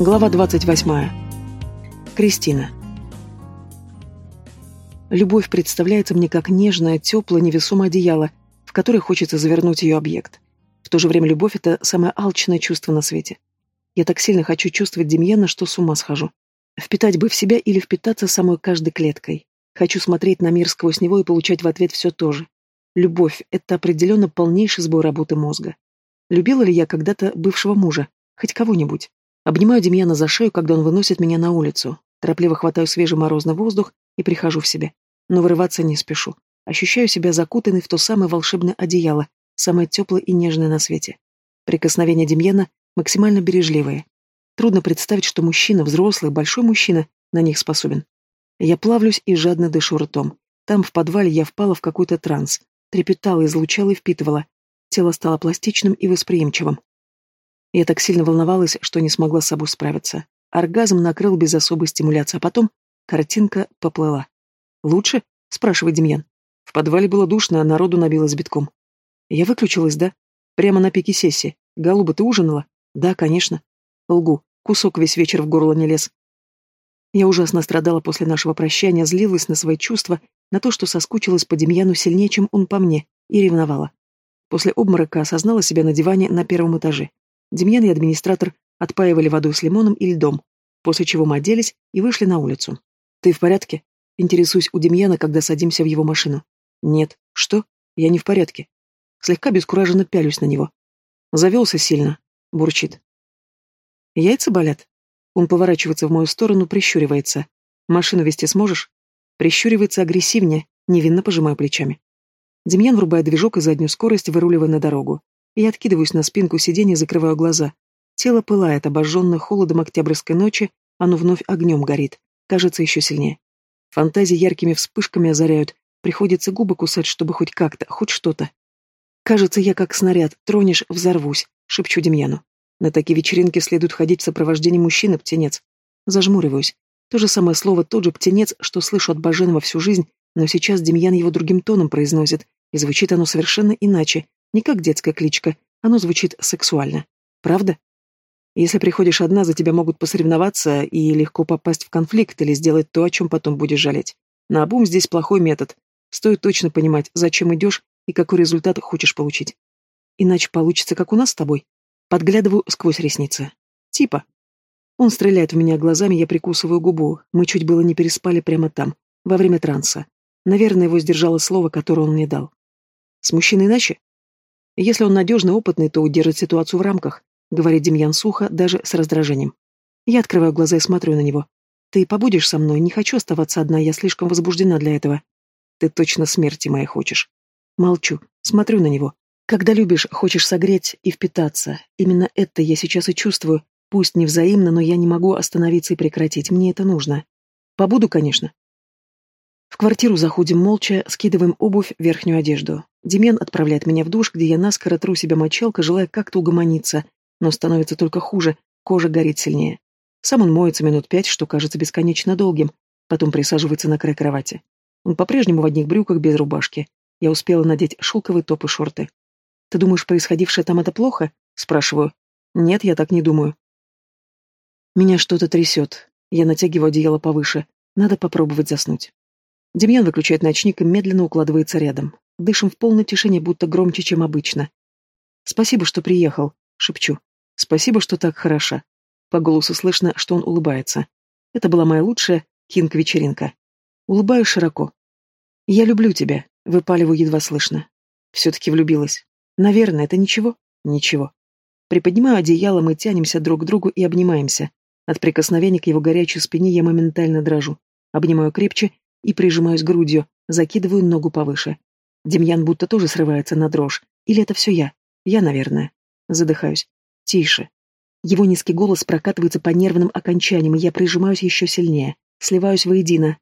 Глава 28. Кристина. Любовь представляется мне как нежное, теплое, невесомое одеяло, в которое хочется завернуть ее объект. В то же время любовь — это самое алчное чувство на свете. Я так сильно хочу чувствовать Демьяна, что с ума схожу. Впитать бы в себя или впитаться самой каждой клеткой. Хочу смотреть на мир сквозь него и получать в ответ все то же. Любовь — это определенно полнейший сбой работы мозга. Любила ли я когда-то бывшего мужа? Хоть кого-нибудь? Обнимаю Демьяна за шею, когда он выносит меня на улицу. Торопливо хватаю свежий морозный воздух и прихожу в себя. Но вырываться не спешу. Ощущаю себя закутанной в то самое волшебное одеяло, самое теплое и нежное на свете. Прикосновения Демьяна максимально бережливые. Трудно представить, что мужчина, взрослый, большой мужчина, на них способен. Я плавлюсь и жадно дышу ртом. Там, в подвале, я впала в какой-то транс. Трепетала, излучала и впитывала. Тело стало пластичным и восприимчивым. Я так сильно волновалась, что не смогла с собой справиться. Оргазм накрыл без особой стимуляции, а потом картинка поплыла. «Лучше?» — спрашивает Демьян. В подвале было душно, а народу набилось битком. Я выключилась, да? Прямо на пике сессии. Голуба, ты ужинала? Да, конечно. Лгу. Кусок весь вечер в горло не лез. Я ужасно страдала после нашего прощания, злилась на свои чувства, на то, что соскучилась по Демьяну сильнее, чем он по мне, и ревновала. После обморока осознала себя на диване на первом этаже. Демьян и администратор отпаивали водой с лимоном и льдом, после чего мы оделись и вышли на улицу. «Ты в порядке?» Интересуюсь у Демьяна, когда садимся в его машину. «Нет. Что? Я не в порядке». Слегка бескураженно пялюсь на него. Завелся сильно. Бурчит. «Яйца болят?» Он поворачивается в мою сторону, прищуривается. «Машину вести сможешь?» Прищуривается агрессивнее, невинно пожимая плечами. Демьян врубает движок и заднюю скорость, выруливая на дорогу. Я откидываюсь на спинку сиденья закрываю глаза. Тело пылает, обожженное холодом октябрьской ночи, оно вновь огнем горит. Кажется, еще сильнее. Фантазии яркими вспышками озаряют. Приходится губы кусать, чтобы хоть как-то, хоть что-то. Кажется, я как снаряд. Тронешь, взорвусь. Шепчу Демьяну. На такие вечеринки следует ходить в сопровождении мужчины, птенец. Зажмуриваюсь. То же самое слово, тот же птенец, что слышу от Баженова всю жизнь, но сейчас Демьян его другим тоном произносит, и звучит оно совершенно иначе, не как детская кличка, оно звучит сексуально. Правда? Если приходишь одна, за тебя могут посоревноваться и легко попасть в конфликт или сделать то, о чем потом будешь жалеть. На обум здесь плохой метод. Стоит точно понимать, зачем идешь и какой результат хочешь получить. Иначе получится, как у нас с тобой. Подглядываю сквозь ресницы. Типа. Он стреляет в меня глазами, я прикусываю губу. Мы чуть было не переспали прямо там, во время транса. Наверное, его сдержало слово, которое он мне дал. С мужчиной иначе? Если он надежный, опытный, то удержит ситуацию в рамках, говорит Демьян сухо, даже с раздражением. Я открываю глаза и смотрю на него. Ты побудешь со мной, не хочу оставаться одна, я слишком возбуждена для этого. Ты точно смерти моей хочешь. Молчу, смотрю на него. Когда любишь, хочешь согреть и впитаться. Именно это я сейчас и чувствую. Пусть не взаимно, но я не могу остановиться и прекратить. Мне это нужно. Побуду, конечно. В квартиру заходим молча, скидываем обувь, верхнюю одежду. Демен отправляет меня в душ, где я наскоро тру себя мочалкой, желая как-то угомониться, но становится только хуже, кожа горит сильнее. Сам он моется минут пять, что кажется бесконечно долгим, потом присаживается на край кровати. Он по-прежнему в одних брюках без рубашки. Я успела надеть шелковый топ и шорты. «Ты думаешь, происходившее там это плохо?» Спрашиваю. «Нет, я так не думаю». Меня что-то трясет. Я натягиваю одеяло повыше. Надо попробовать заснуть. Демьян выключает ночник и медленно укладывается рядом. Дышим в полной тишине, будто громче, чем обычно. «Спасибо, что приехал», — шепчу. «Спасибо, что так хороша». По голосу слышно, что он улыбается. Это была моя лучшая кинг-вечеринка. Улыбаюсь широко. «Я люблю тебя», — выпаливаю едва слышно. Все-таки влюбилась. Наверное, это ничего? Ничего. Приподнимаю одеяло, мы тянемся друг к другу и обнимаемся. От прикосновения к его горячей спине я моментально дрожу. Обнимаю крепче и прижимаюсь грудью, закидываю ногу повыше. Демьян будто тоже срывается на дрожь. Или это все я? Я, наверное. Задыхаюсь. Тише. Его низкий голос прокатывается по нервным окончаниям, и я прижимаюсь еще сильнее. Сливаюсь воедино.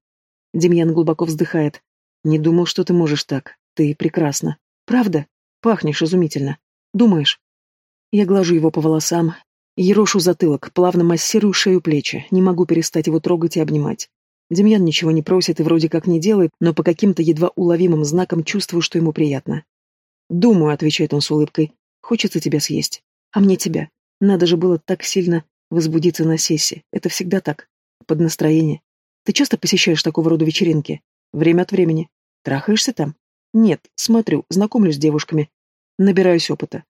Демьян глубоко вздыхает. «Не думал, что ты можешь так. Ты прекрасна. Правда? Пахнешь изумительно. Думаешь?» Я глажу его по волосам, ерошу затылок, плавно массирую шею плечи, не могу перестать его трогать и обнимать. Демьян ничего не просит и вроде как не делает, но по каким-то едва уловимым знакам чувствую, что ему приятно. «Думаю», — отвечает он с улыбкой, — «хочется тебя съесть. А мне тебя. Надо же было так сильно Возбудиться на сессии. Это всегда так. Под настроение. Ты часто посещаешь такого рода вечеринки? Время от времени. Трахаешься там? Нет, смотрю, знакомлюсь с девушками. Набираюсь опыта.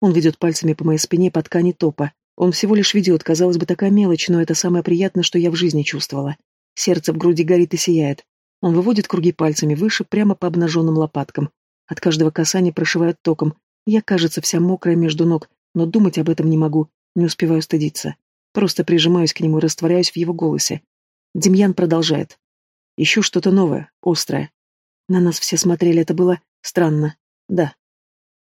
Он ведет пальцами по моей спине по ткани топа. Он всего лишь ведет, казалось бы, такая мелочь, но это самое приятное, что я в жизни чувствовала. Сердце в груди горит и сияет. Он выводит круги пальцами выше, прямо по обнаженным лопаткам. От каждого касания прошивает током. Я, кажется, вся мокрая между ног, но думать об этом не могу, не успеваю стыдиться. Просто прижимаюсь к нему и растворяюсь в его голосе. Демьян продолжает. Ищу что-то новое, острое. На нас все смотрели, это было странно. Да.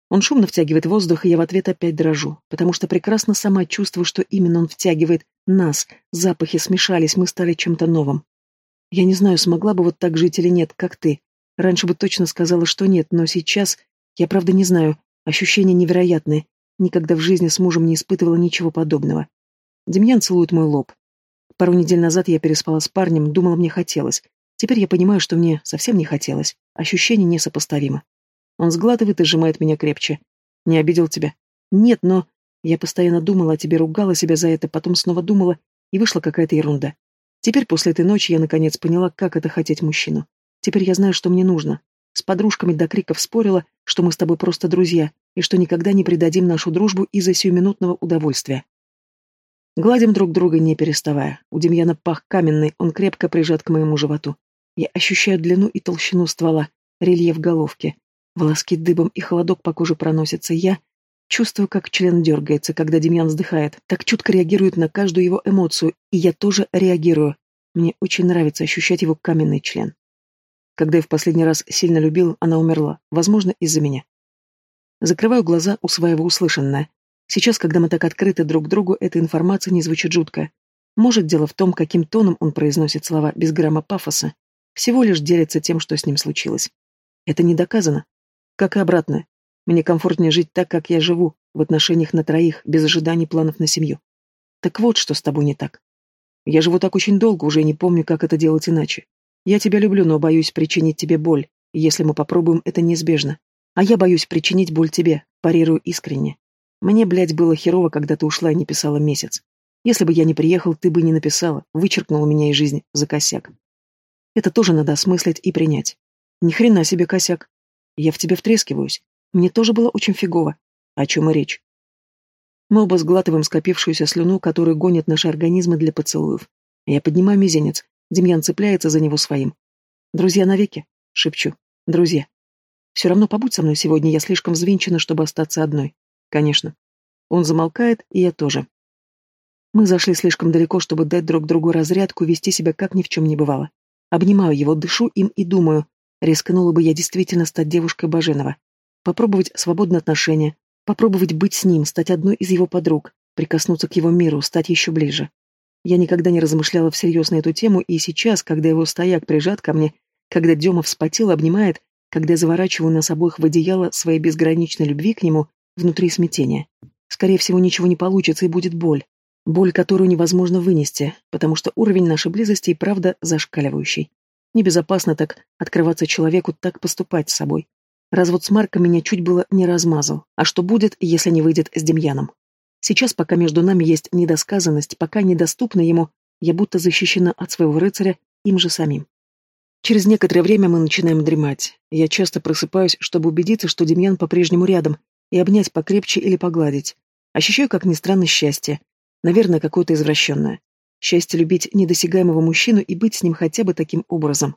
Он шумно втягивает воздух, и я в ответ опять дрожу, потому что прекрасно сама чувствую, что именно он втягивает нас. Запахи смешались, мы стали чем-то новым. Я не знаю, смогла бы вот так жить или нет, как ты. Раньше бы точно сказала, что нет, но сейчас... Я правда не знаю. Ощущения невероятные. Никогда в жизни с мужем не испытывала ничего подобного. Демьян целует мой лоб. Пару недель назад я переспала с парнем, думала, мне хотелось. Теперь я понимаю, что мне совсем не хотелось. Ощущение несопоставимо. Он сглатывает и сжимает меня крепче. Не обидел тебя? Нет, но... Я постоянно думала о тебе, ругала себя за это, потом снова думала, и вышла какая-то ерунда. Теперь после этой ночи я наконец поняла, как это хотеть мужчину. Теперь я знаю, что мне нужно. С подружками до криков спорила, что мы с тобой просто друзья, и что никогда не предадим нашу дружбу из-за сиюминутного удовольствия. Гладим друг друга, не переставая. У Демьяна пах каменный, он крепко прижат к моему животу. Я ощущаю длину и толщину ствола, рельеф головки. Волоски дыбом и холодок по коже проносятся. Я чувствую, как член дергается, когда Демьян вздыхает. Так чутко реагирует на каждую его эмоцию, и я тоже реагирую. Мне очень нравится ощущать его каменный член. Когда я в последний раз сильно любил, она умерла. Возможно, из-за меня. Закрываю глаза, усваивая услышанное. Сейчас, когда мы так открыты друг другу, эта информация не звучит жутко. Может, дело в том, каким тоном он произносит слова без грамма пафоса. Всего лишь делится тем, что с ним случилось. Это не доказано. Как и обратное. Мне комфортнее жить так, как я живу, в отношениях на троих, без ожиданий планов на семью. Так вот, что с тобой не так. Я живу так очень долго, уже не помню, как это делать иначе. Я тебя люблю, но боюсь причинить тебе боль. Если мы попробуем, это неизбежно. А я боюсь причинить боль тебе, парирую искренне. Мне, блядь, было херово, когда ты ушла и не писала месяц. Если бы я не приехал, ты бы не написала, вычеркнула меня из жизни за косяк. Это тоже надо осмыслить и принять. Ни хрена себе косяк. Я в тебе втрескиваюсь. Мне тоже было очень фигово. О чем и речь? Мы оба сглатываем скопившуюся слюну, которую гонят наши организмы для поцелуев. Я поднимаю мизинец. Демьян цепляется за него своим. «Друзья навеки?» — шепчу. «Друзья. Все равно побудь со мной сегодня, я слишком взвинчена, чтобы остаться одной. Конечно. Он замолкает, и я тоже. Мы зашли слишком далеко, чтобы дать друг другу разрядку и вести себя как ни в чем не бывало. Обнимаю его, дышу им и думаю, рискнула бы я действительно стать девушкой Баженова. Попробовать свободные отношения, попробовать быть с ним, стать одной из его подруг, прикоснуться к его миру, стать еще ближе. Я никогда не размышляла всерьез на эту тему, и сейчас, когда его стояк прижат ко мне, когда Дема вспотел, обнимает, когда я заворачиваю нас обоих в одеяло своей безграничной любви к нему, Внутри смятение. Скорее всего, ничего не получится и будет боль. Боль, которую невозможно вынести, потому что уровень нашей близости и правда зашкаливающий. Небезопасно так открываться человеку, так поступать с собой. Развод с Марком меня чуть было не размазал. А что будет, если не выйдет с Демьяном? Сейчас, пока между нами есть недосказанность, пока недоступна ему, я будто защищена от своего рыцаря им же самим. Через некоторое время мы начинаем дремать. Я часто просыпаюсь, чтобы убедиться, что Демьян по-прежнему рядом, и обнять покрепче или погладить. Ощущаю, как ни странно, счастье. Наверное, какое-то извращенное. Счастье любить недосягаемого мужчину и быть с ним хотя бы таким образом.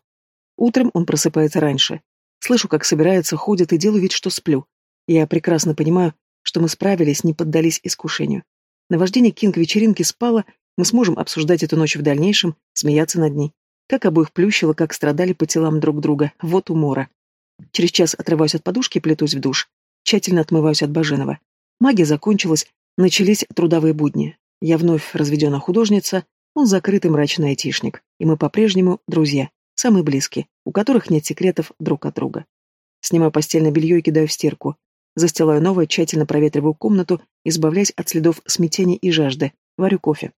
Утром он просыпается раньше. Слышу, как собирается, ходит и делаю вид, что сплю. Я прекрасно понимаю, что мы справились, не поддались искушению. Наваждение Кинг-вечеринки спало, мы сможем обсуждать эту ночь в дальнейшем, смеяться над ней. Как обоих плющило, как страдали по телам друг друга. Вот умора. Через час отрываюсь от подушки и плетусь в душ. Тщательно отмываюсь от Баженова. Магия закончилась, начались трудовые будни. Я вновь разведена художница, он закрытый мрачный айтишник, и мы по-прежнему друзья, самые близкие, у которых нет секретов друг от друга. Снимаю постельное белье и кидаю в стирку. Застилаю новое, тщательно проветриваю комнату, избавляясь от следов смятения и жажды. Варю кофе.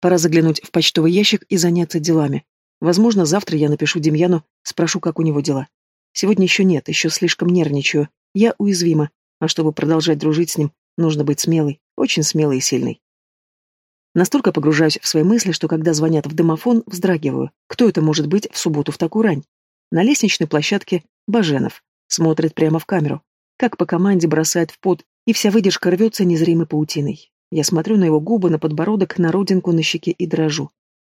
Пора заглянуть в почтовый ящик и заняться делами. Возможно, завтра я напишу Демьяну, спрошу, как у него дела. Сегодня еще нет, еще слишком нервничаю, я уязвима, а чтобы продолжать дружить с ним, нужно быть смелой, очень смелой и сильной. Настолько погружаюсь в свои мысли, что когда звонят в домофон, вздрагиваю. Кто это может быть в субботу в такую рань? На лестничной площадке Баженов. Смотрит прямо в камеру. Как по команде бросает в пот, и вся выдержка рвется незримой паутиной. Я смотрю на его губы, на подбородок, на родинку на щеке и дрожу.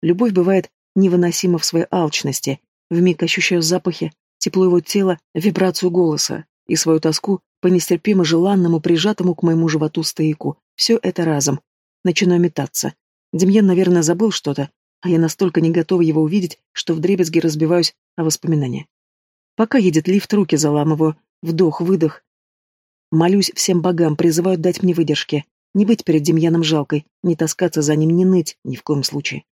Любовь бывает невыносима в своей алчности. Вмиг ощущаю запахи, тепло его тела, вибрацию голоса и свою тоску по нестерпимо желанному, прижатому к моему животу стояку. Все это разом. Начинаю метаться. Демьян, наверное, забыл что-то, а я настолько не готова его увидеть, что вдребезги разбиваюсь о воспоминания. Пока едет лифт, руки заламываю. Вдох, выдох. Молюсь всем богам, призываю дать мне выдержки. Не быть перед Демьяном жалкой, не таскаться за ним, не ныть, ни в коем случае.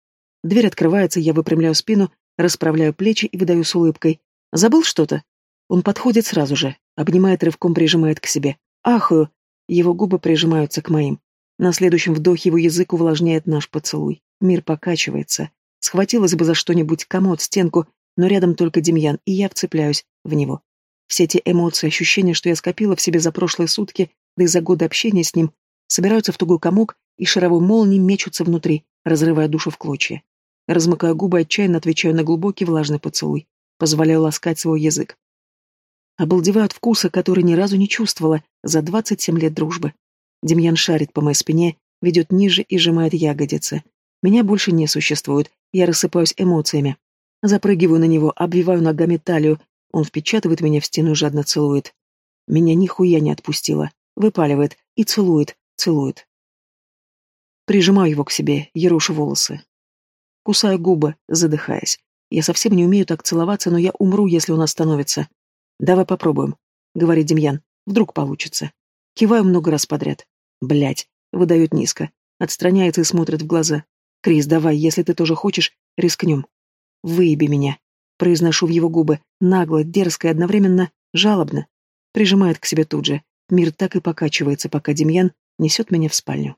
Дверь открывается, я выпрямляю спину, расправляю плечи и выдаю с улыбкой. «Забыл что-то?» Он подходит сразу же, обнимает рывком, прижимает к себе. Ахаю. Его губы прижимаются к моим. На следующем вдохе его язык увлажняет наш поцелуй. Мир покачивается. Схватилась бы за что-нибудь, комод, стенку, но рядом только Демьян, и я вцепляюсь в него. Все эти эмоции, ощущения, что я скопила в себе за прошлые сутки, да и за годы общения с ним, собираются в тугой комок и шаровой молнией мечутся внутри, разрывая душу в клочья. Размыкаю губы, отчаянно отвечаю на глубокий влажный поцелуй. Позволяю ласкать свой язык. Обалдеваю от вкуса, который ни разу не чувствовала за 27 лет дружбы. Демьян шарит по моей спине, ведет ниже и сжимает ягодицы. Меня больше не существует, я рассыпаюсь эмоциями. Запрыгиваю на него, обвиваю ногами талию, он впечатывает меня в стену и жадно целует. Меня нихуя не отпустило. Выпаливает и целует, целует. Прижимаю его к себе, ерошу волосы. Кусаю губы, задыхаясь. Я совсем не умею так целоваться, но я умру, если он остановится. Давай попробуем, говорит Демьян. Вдруг получится. Киваю много раз подряд. Блять, выдает низко. Отстраняется и смотрит в глаза. Крис, давай, если ты тоже хочешь, рискнем. Выеби меня. Произношу в его губы, нагло, дерзко и одновременно жалобно. Прижимает к себе тут же. Мир так и покачивается, пока Демьян несет меня в спальню.